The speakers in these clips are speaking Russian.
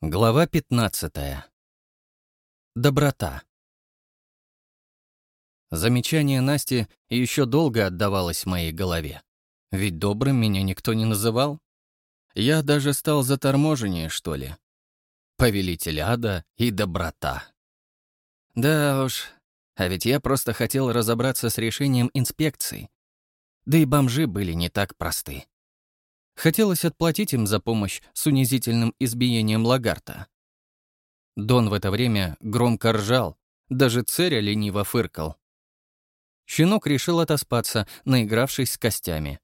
Глава 15. Доброта. Замечание Насти еще долго отдавалось в моей голове. Ведь добрым меня никто не называл. Я даже стал заторможеннее, что ли. Повелитель ада и доброта. Да уж, а ведь я просто хотел разобраться с решением инспекции. Да и бомжи были не так просты. Хотелось отплатить им за помощь с унизительным избиением Лагарта. Дон в это время громко ржал, даже Церя лениво фыркал. Щенок решил отоспаться, наигравшись с костями.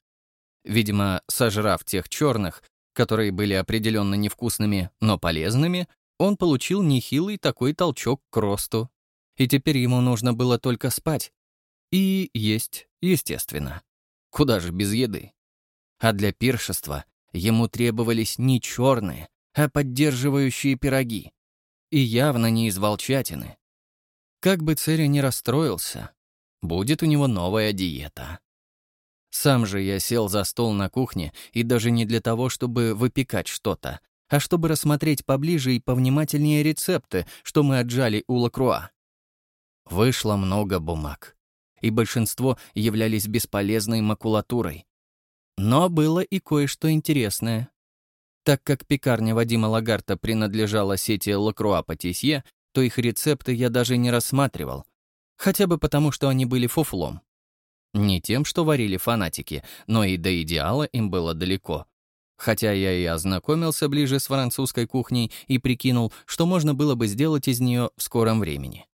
Видимо, сожрав тех черных, которые были определенно невкусными, но полезными, он получил нехилый такой толчок к росту. И теперь ему нужно было только спать. И есть, естественно. Куда же без еды? А для пиршества ему требовались не черные, а поддерживающие пироги. И явно не из волчатины. Как бы Церя не расстроился, будет у него новая диета. Сам же я сел за стол на кухне, и даже не для того, чтобы выпекать что-то, а чтобы рассмотреть поближе и повнимательнее рецепты, что мы отжали у Лакруа. Вышло много бумаг, и большинство являлись бесполезной макулатурой, но было и кое-что интересное. Так как пекарня Вадима Лагарта принадлежала сети Лакруа Патисье, то их рецепты я даже не рассматривал. Хотя бы потому, что они были фуфлом. Не тем, что варили фанатики, но и до идеала им было далеко. Хотя я и ознакомился ближе с французской кухней и прикинул, что можно было бы сделать из нее в скором времени.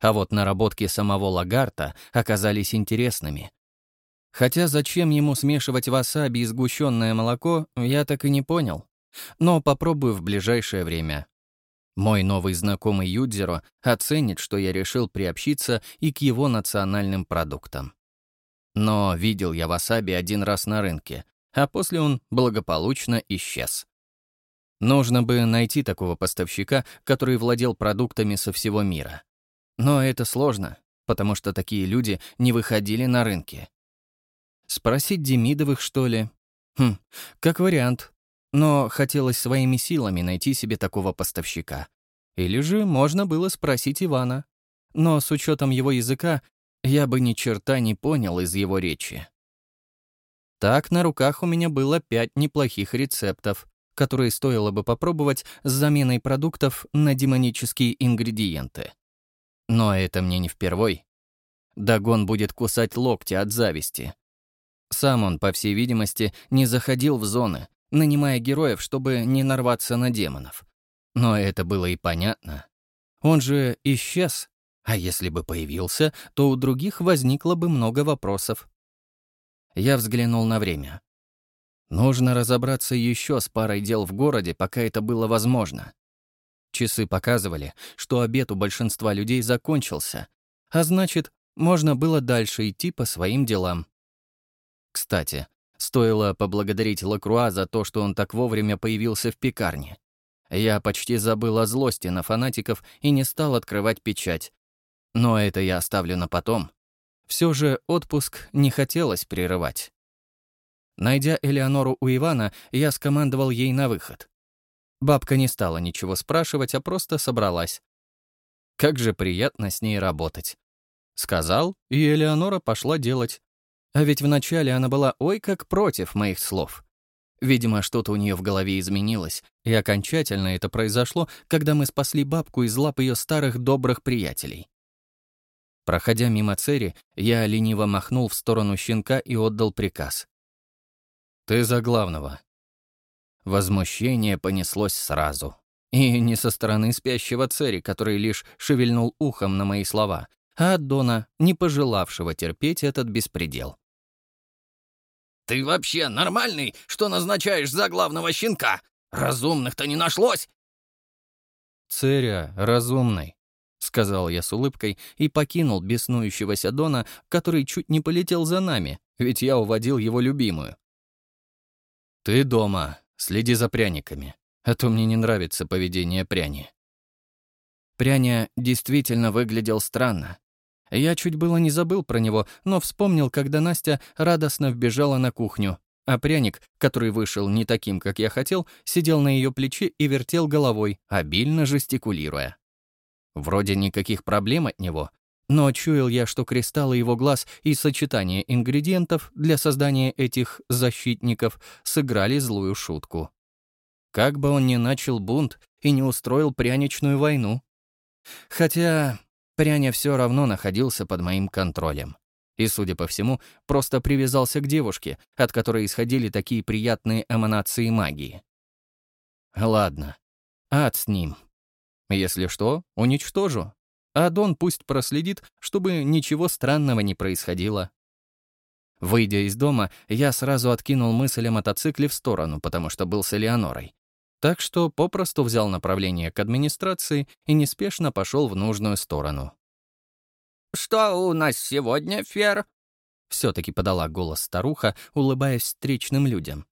А вот наработки самого Лагарта оказались интересными. Хотя зачем ему смешивать васаби и сгущенное молоко, я так и не понял. Но попробую в ближайшее время. Мой новый знакомый Юдзеро оценит, что я решил приобщиться и к его национальным продуктам. Но видел я васаби один раз на рынке, а после он благополучно исчез. Нужно бы найти такого поставщика, который владел продуктами со всего мира. Но это сложно, потому что такие люди не выходили на рынки. Спросить Демидовых, что ли? Хм, как вариант. Но хотелось своими силами найти себе такого поставщика. Или же можно было спросить Ивана. Но с учетом его языка я бы ни черта не понял из его речи. Так, на руках у меня было пять неплохих рецептов, которые стоило бы попробовать с заменой продуктов на демонические ингредиенты. Но это мне не впервой. Дагон будет кусать локти от зависти, сам он, по всей видимости, не заходил в зоны, нанимая героев, чтобы не нарваться на демонов. Но это было и понятно. Он же исчез, а если бы появился, то у других возникло бы много вопросов. Я взглянул на время. Нужно разобраться еще с парой дел в городе, пока это было возможно. Часы показывали, что обед у большинства людей закончился, а значит, можно было дальше идти по своим делам. Кстати, стоило поблагодарить Лакруа за то, что он так вовремя появился в пекарне. Я почти забыл о злости на фанатиков и не стал открывать печать. Но это я оставлю на потом. Все же отпуск не хотелось прерывать. Найдя Элеонору у Ивана, я скомандовал ей на выход. Бабка не стала ничего спрашивать, а просто собралась. Как же приятно с ней работать. Сказал, и Элеонора пошла делать. А ведь вначале она была ой как против моих слов. Видимо, что-то у нее в голове изменилось, и окончательно это произошло, когда мы спасли бабку из лап ее старых добрых приятелей. Проходя мимо Цери, я лениво махнул в сторону щенка и отдал приказ. «Ты за главного». Возмущение понеслось сразу. И не со стороны спящего Цери, который лишь шевельнул ухом на мои слова, а от Дона, не пожелавшего терпеть этот беспредел. «Ты вообще нормальный, что назначаешь за главного щенка? Разумных-то не нашлось!» «Церя, разумный», — сказал я с улыбкой и покинул беснующегося Дона, который чуть не полетел за нами, ведь я уводил его любимую. «Ты дома, следи за пряниками, а то мне не нравится поведение пряни». Пряня действительно выглядел странно, я чуть было не забыл про него, но вспомнил, когда Настя радостно вбежала на кухню, а пряник, который вышел не таким, как я хотел, сидел на ее плече и вертел головой, обильно жестикулируя. Вроде никаких проблем от него, но чуял я, что кристаллы его глаз и сочетание ингредиентов для создания этих защитников сыграли злую шутку. Как бы он ни начал бунт и не устроил пряничную войну. Хотя пряня все равно находился под моим контролем. И, судя по всему, просто привязался к девушке, от которой исходили такие приятные эманации магии. Ладно, ад с ним. Если что, уничтожу. А Дон пусть проследит, чтобы ничего странного не происходило. Выйдя из дома, я сразу откинул мысль о мотоцикле в сторону, потому что был с Элеонорой. Так что попросту взял направление к администрации и неспешно пошел в нужную сторону. «Что у нас сегодня, Фер?» Все-таки подала голос старуха, улыбаясь встречным людям.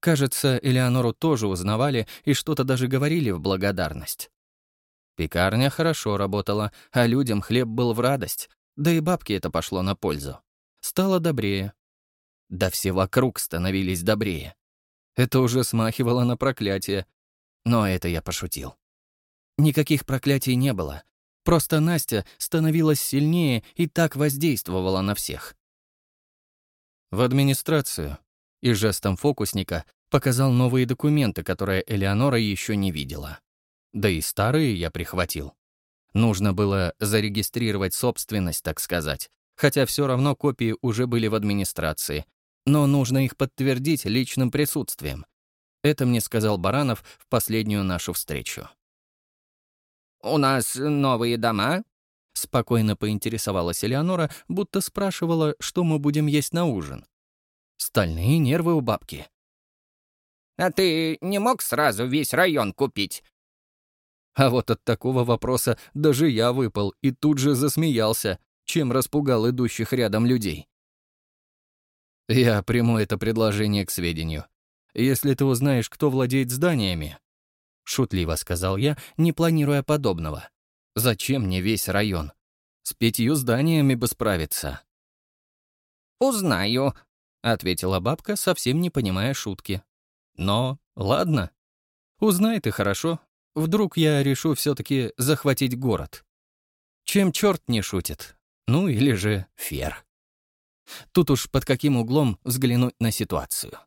Кажется, Элеонору тоже узнавали и что-то даже говорили в благодарность. Пекарня хорошо работала, а людям хлеб был в радость, да и бабке это пошло на пользу. Стало добрее. Да все вокруг становились добрее. Это уже смахивало на проклятие. Но это я пошутил. Никаких проклятий не было. Просто Настя становилась сильнее и так воздействовала на всех. В администрацию и жестом фокусника показал новые документы, которые Элеонора еще не видела. Да и старые я прихватил. Нужно было зарегистрировать собственность, так сказать, хотя все равно копии уже были в администрации. Но нужно их подтвердить личным присутствием. Это мне сказал Баранов в последнюю нашу встречу. «У нас новые дома?» Спокойно поинтересовалась Элеонора, будто спрашивала, что мы будем есть на ужин. Стальные нервы у бабки. «А ты не мог сразу весь район купить? А вот от такого вопроса даже я выпал и тут же засмеялся, чем распугал идущих рядом людей. Я приму это предложение к сведению. Если ты узнаешь, кто владеет зданиями, шутливо сказал я, не планируя подобного. Зачем мне весь район? С пятью зданиями бы справиться. «Узнаю», — ответила бабка, совсем не понимая шутки. «Но, ладно. Узнай ты хорошо, Вдруг я решу все-таки захватить город. Чем черт не шутит? Ну или же фер. Тут уж под каким углом взглянуть на ситуацию.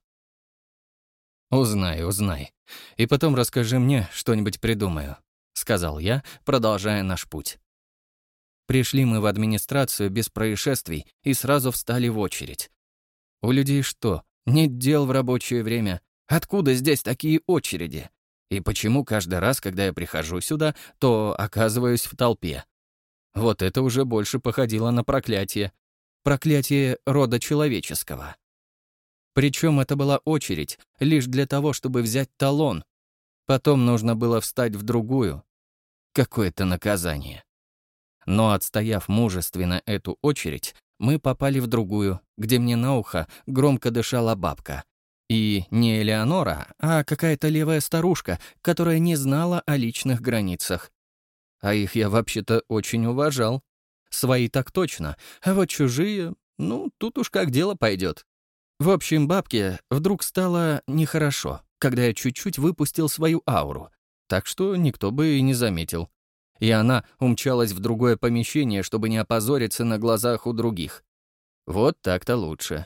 «Узнай, узнай. И потом расскажи мне, что-нибудь придумаю», — сказал я, продолжая наш путь. Пришли мы в администрацию без происшествий и сразу встали в очередь. У людей что, нет дел в рабочее время? Откуда здесь такие очереди? И почему каждый раз, когда я прихожу сюда, то оказываюсь в толпе? Вот это уже больше походило на проклятие. Проклятие рода человеческого. Причем это была очередь лишь для того, чтобы взять талон. Потом нужно было встать в другую. Какое-то наказание. Но отстояв мужественно эту очередь, мы попали в другую, где мне на ухо громко дышала бабка. И не Элеонора, а какая-то левая старушка, которая не знала о личных границах. А их я вообще-то очень уважал. Свои так точно, а вот чужие, ну, тут уж как дело пойдет. В общем, бабке вдруг стало нехорошо, когда я чуть-чуть выпустил свою ауру, так что никто бы и не заметил. И она умчалась в другое помещение, чтобы не опозориться на глазах у других. Вот так-то лучше.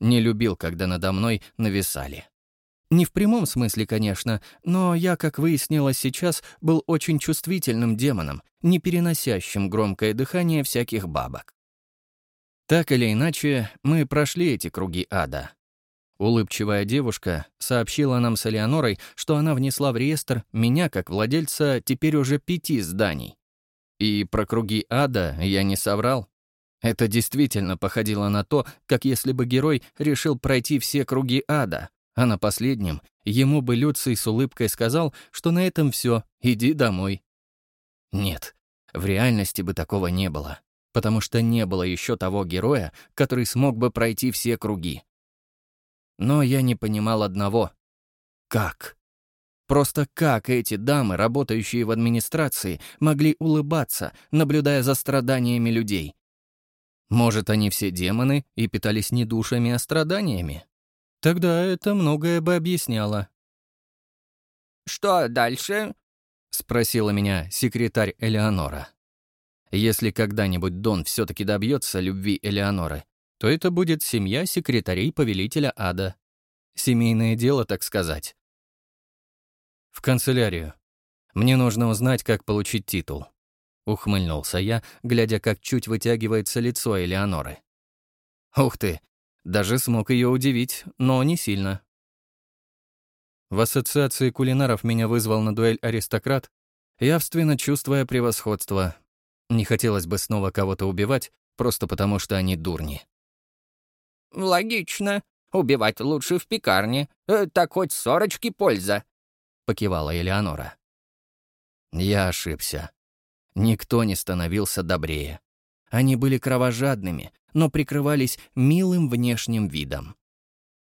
Не любил, когда надо мной нависали. Не в прямом смысле, конечно, но я, как выяснилось сейчас, был очень чувствительным демоном, не переносящим громкое дыхание всяких бабок. Так или иначе, мы прошли эти круги ада. Улыбчивая девушка сообщила нам с Элеонорой, что она внесла в реестр меня как владельца теперь уже пяти зданий. И про круги ада я не соврал. Это действительно походило на то, как если бы герой решил пройти все круги ада, а на последнем ему бы Люций с улыбкой сказал, что на этом все, иди домой. Нет, в реальности бы такого не было, потому что не было еще того героя, который смог бы пройти все круги. Но я не понимал одного. Как? Просто как эти дамы, работающие в администрации, могли улыбаться, наблюдая за страданиями людей? Может, они все демоны и питались не душами, а страданиями? Тогда это многое бы объясняло. «Что дальше?» — спросила меня секретарь Элеонора. Если когда-нибудь Дон все-таки добьется любви Элеоноры, то это будет семья секретарей повелителя ада. Семейное дело, так сказать. В канцелярию. Мне нужно узнать, как получить титул. Ухмыльнулся я, глядя, как чуть вытягивается лицо Элеоноры. Ух ты, даже смог ее удивить, но не сильно. В ассоциации кулинаров меня вызвал на дуэль аристократ, явственно чувствуя превосходство. Не хотелось бы снова кого-то убивать, просто потому что они дурни. «Логично. Убивать лучше в пекарне. Э, так хоть сорочки польза», — покивала Элеонора. Я ошибся. Никто не становился добрее. Они были кровожадными, но прикрывались милым внешним видом.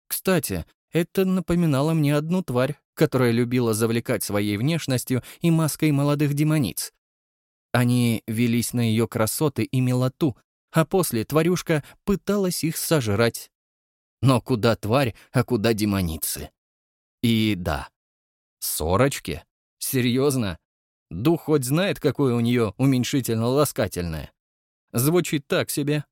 Кстати, это напоминало мне одну тварь, которая любила завлекать своей внешностью и маской молодых демониц. Они велись на ее красоты и милоту, а после тварюшка пыталась их сожрать. Но куда тварь, а куда демоницы? И да, сорочки? Серьезно? Дух хоть знает, какое у нее уменьшительно-ласкательное. Звучит так себе.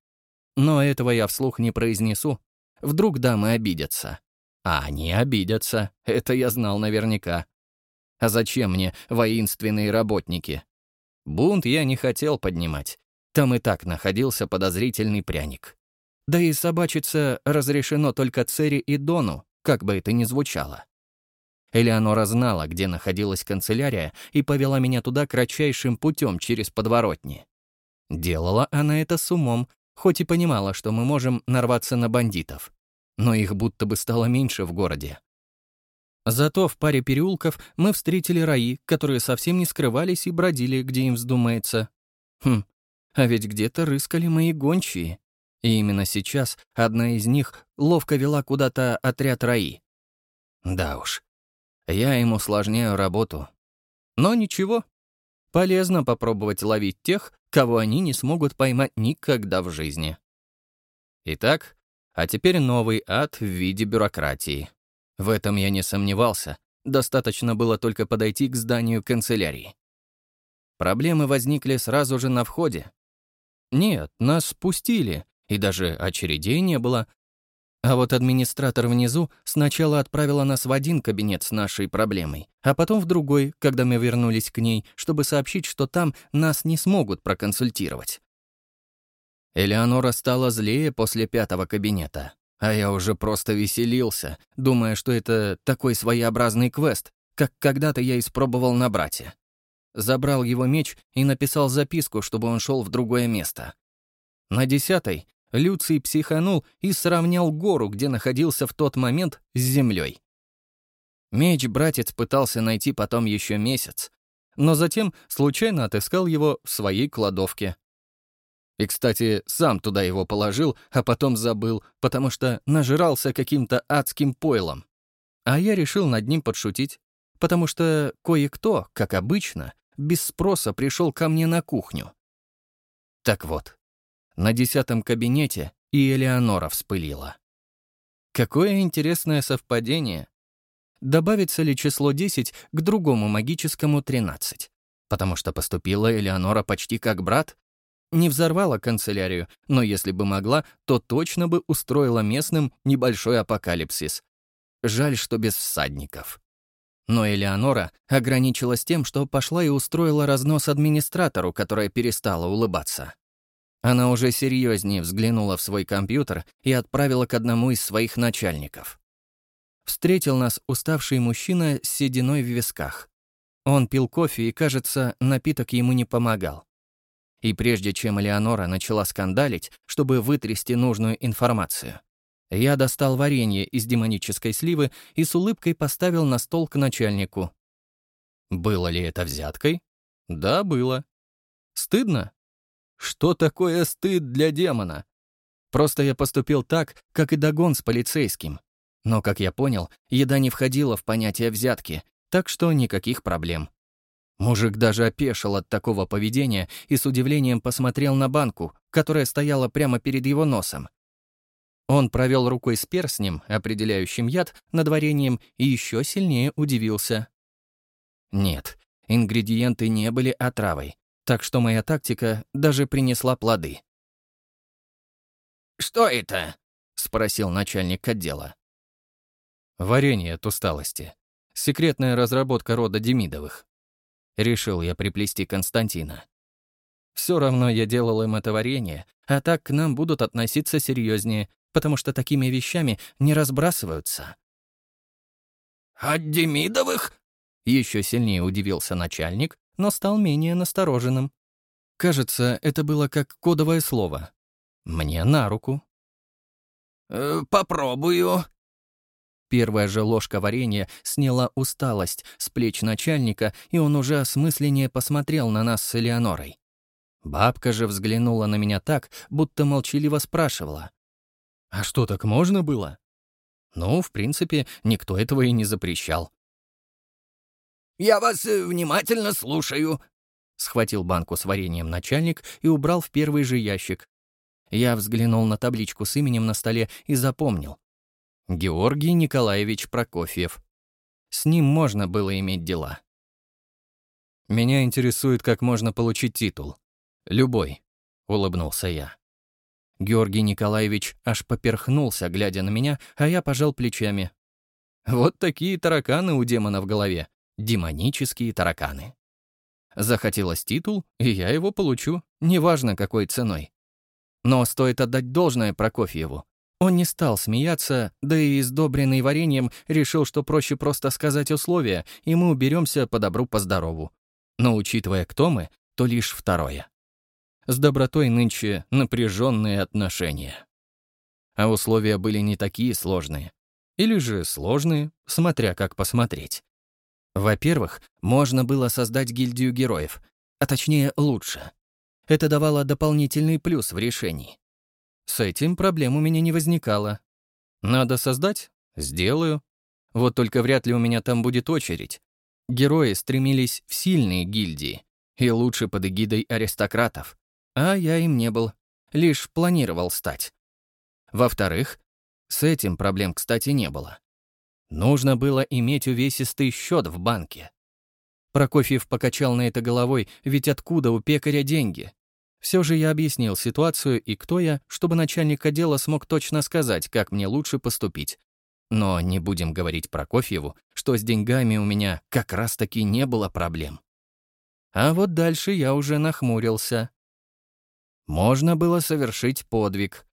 Но этого я вслух не произнесу. Вдруг дамы обидятся. А они обидятся, это я знал наверняка. А зачем мне воинственные работники? Бунт я не хотел поднимать. Там и так находился подозрительный пряник. Да и собачиться разрешено только Цере и Дону, как бы это ни звучало. Элеонора знала, где находилась канцелярия, и повела меня туда кратчайшим путем через подворотни. Делала она это с умом, хоть и понимала, что мы можем нарваться на бандитов. Но их будто бы стало меньше в городе. Зато в паре переулков мы встретили раи, которые совсем не скрывались и бродили, где им вздумается. Хм, а ведь где-то рыскали мои гончие. И именно сейчас одна из них ловко вела куда-то отряд раи. Да уж, я им усложняю работу. Но ничего, полезно попробовать ловить тех, кого они не смогут поймать никогда в жизни. Итак, а теперь новый ад в виде бюрократии. В этом я не сомневался, достаточно было только подойти к зданию канцелярии. Проблемы возникли сразу же на входе. Нет, нас спустили, и даже очередей не было. А вот администратор внизу сначала отправила нас в один кабинет с нашей проблемой, а потом в другой, когда мы вернулись к ней, чтобы сообщить, что там нас не смогут проконсультировать. Элеонора стала злее после пятого кабинета. А я уже просто веселился, думая, что это такой своеобразный квест, как когда-то я испробовал на брате. Забрал его меч и написал записку, чтобы он шел в другое место. На десятой Люций психанул и сравнял гору, где находился в тот момент, с землей. Меч братец пытался найти потом еще месяц, но затем случайно отыскал его в своей кладовке. И, кстати, сам туда его положил, а потом забыл, потому что нажирался каким-то адским пойлом. А я решил над ним подшутить, потому что кое-кто, как обычно, без спроса пришел ко мне на кухню. Так вот, на десятом кабинете и Элеонора вспылила. Какое интересное совпадение. Добавится ли число 10 к другому магическому 13? Потому что поступила Элеонора почти как брат, не взорвала канцелярию, но если бы могла, то точно бы устроила местным небольшой апокалипсис. Жаль, что без всадников. Но Элеонора ограничилась тем, что пошла и устроила разнос администратору, которая перестала улыбаться. Она уже серьезнее взглянула в свой компьютер и отправила к одному из своих начальников. Встретил нас уставший мужчина с сединой в висках. Он пил кофе, и, кажется, напиток ему не помогал. И прежде чем Элеонора начала скандалить, чтобы вытрясти нужную информацию, я достал варенье из демонической сливы и с улыбкой поставил на стол к начальнику. Было ли это взяткой? Да, было. Стыдно? Что такое стыд для демона? Просто я поступил так, как и Дагон с полицейским. Но, как я понял, еда не входила в понятие взятки, так что никаких проблем. Мужик даже опешил от такого поведения и с удивлением посмотрел на банку, которая стояла прямо перед его носом. Он провел рукой с перстнем, определяющим яд, над вареньем, и еще сильнее удивился. Нет, ингредиенты не были отравой, так что моя тактика даже принесла плоды. «Что это?» — спросил начальник отдела. «Варенье от усталости. Секретная разработка рода Демидовых». Решил я приплести Константина. Все равно я делал им это варенье, а так к нам будут относиться серьезнее, потому что такими вещами не разбрасываются. «От Демидовых?» Еще сильнее удивился начальник, но стал менее настороженным. Кажется, это было как кодовое слово. Мне на руку. «Э, «Попробую». Первая же ложка варенья сняла усталость с плеч начальника, и он уже осмысленнее посмотрел на нас с Элеонорой. Бабка же взглянула на меня так, будто молчаливо спрашивала. «А что, так можно было?» Ну, в принципе, никто этого и не запрещал. «Я вас э, внимательно слушаю», — схватил банку с вареньем начальник и убрал в первый же ящик, я взглянул на табличку с именем на столе и запомнил. Георгий Николаевич Прокофьев. С ним можно было иметь дела. «Меня интересует, как можно получить титул. Любой», — улыбнулся я. Георгий Николаевич аж поперхнулся, глядя на меня, а я пожал плечами. Вот такие тараканы у демона в голове. Демонические тараканы. Захотелось титул, и я его получу, неважно какой ценой. Но стоит отдать должное Прокофьеву. Он не стал смеяться, да и издобренный вареньем решил, что проще просто сказать условия, и мы уберемся по добру, по здорову. Но учитывая, кто мы, то лишь второе. С добротой нынче напряженные отношения. А условия были не такие сложные. Или же сложные, смотря как посмотреть. Во-первых, можно было создать гильдию героев, а точнее лучше. Это давало дополнительный плюс в решении. С этим проблем у меня не возникало. Надо создать? Сделаю. Вот только вряд ли у меня там будет очередь. Герои стремились в сильные гильдии, и лучше под эгидой аристократов. А я им не был, лишь планировал стать. Во-вторых, с этим проблем, кстати, не было. Нужно было иметь увесистый счет в банке. Прокофьев покачал на это головой, ведь откуда у пекаря деньги? Все же я объяснил ситуацию и кто я, чтобы начальник отдела смог точно сказать, как мне лучше поступить. Но не будем говорить про Кофьеву, что с деньгами у меня как раз-таки не было проблем. А вот дальше я уже нахмурился. Можно было совершить подвиг.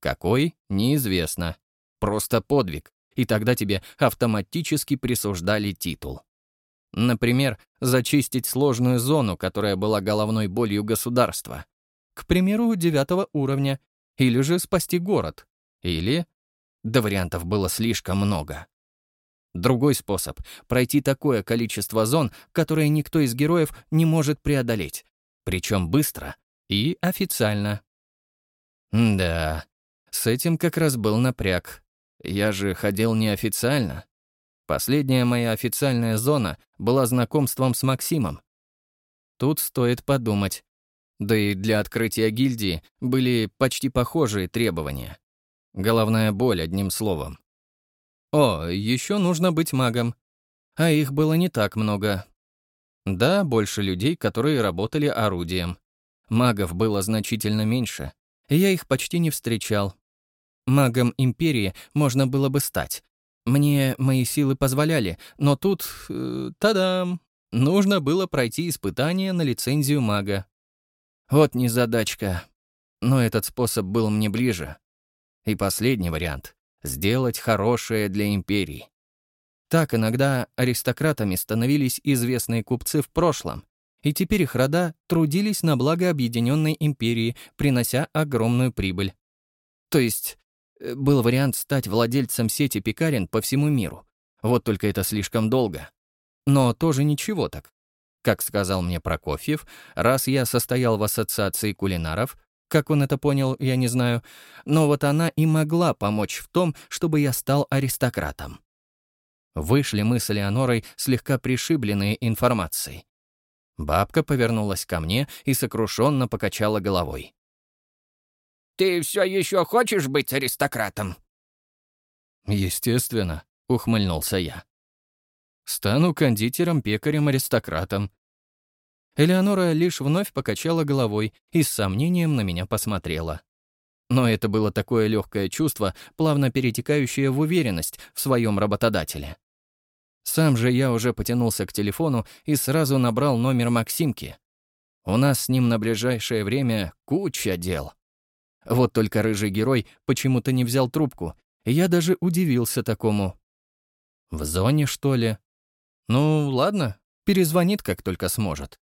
Какой — неизвестно. Просто подвиг, и тогда тебе автоматически присуждали титул. Например, зачистить сложную зону, которая была головной болью государства. К примеру, девятого уровня. Или же спасти город. Или... Да вариантов было слишком много. Другой способ — пройти такое количество зон, которое никто из героев не может преодолеть. Причем быстро и официально. да, с этим как раз был напряг. Я же ходил неофициально. Последняя моя официальная зона была знакомством с Максимом. Тут стоит подумать. Да и для открытия гильдии были почти похожие требования. Головная боль, одним словом. О, еще нужно быть магом. А их было не так много. Да, больше людей, которые работали орудием. Магов было значительно меньше, я их почти не встречал. Магом Империи можно было бы стать, мне мои силы позволяли, но тут... Э, та-дам! Нужно было пройти испытание на лицензию мага. Вот незадачка. Но этот способ был мне ближе. И последний вариант — сделать хорошее для империи. Так иногда аристократами становились известные купцы в прошлом, и теперь их рода трудились на благо объединенной империи, принося огромную прибыль. То есть был вариант стать владельцем сети пекарен по всему миру. Вот только это слишком долго. Но тоже ничего так. Как сказал мне Прокофьев, раз я состоял в ассоциации кулинаров, как он это понял, я не знаю, но вот она и могла помочь в том, чтобы я стал аристократом. Вышли мы с Леонорой слегка пришибленные информацией. Бабка повернулась ко мне и сокрушенно покачала головой. Ты все еще хочешь быть аристократом?» «Естественно», — ухмыльнулся я. «Стану кондитером, пекарем, аристократом». Элеонора лишь вновь покачала головой и с сомнением на меня посмотрела. Но это было такое легкое чувство, плавно перетекающее в уверенность в своем работодателе. Сам же я уже потянулся к телефону и сразу набрал номер Максимки. У нас с ним на ближайшее время куча дел. Вот только рыжий герой почему-то не взял трубку, я даже удивился такому. В зоне, что ли? Ну, ладно, перезвонит, как только сможет.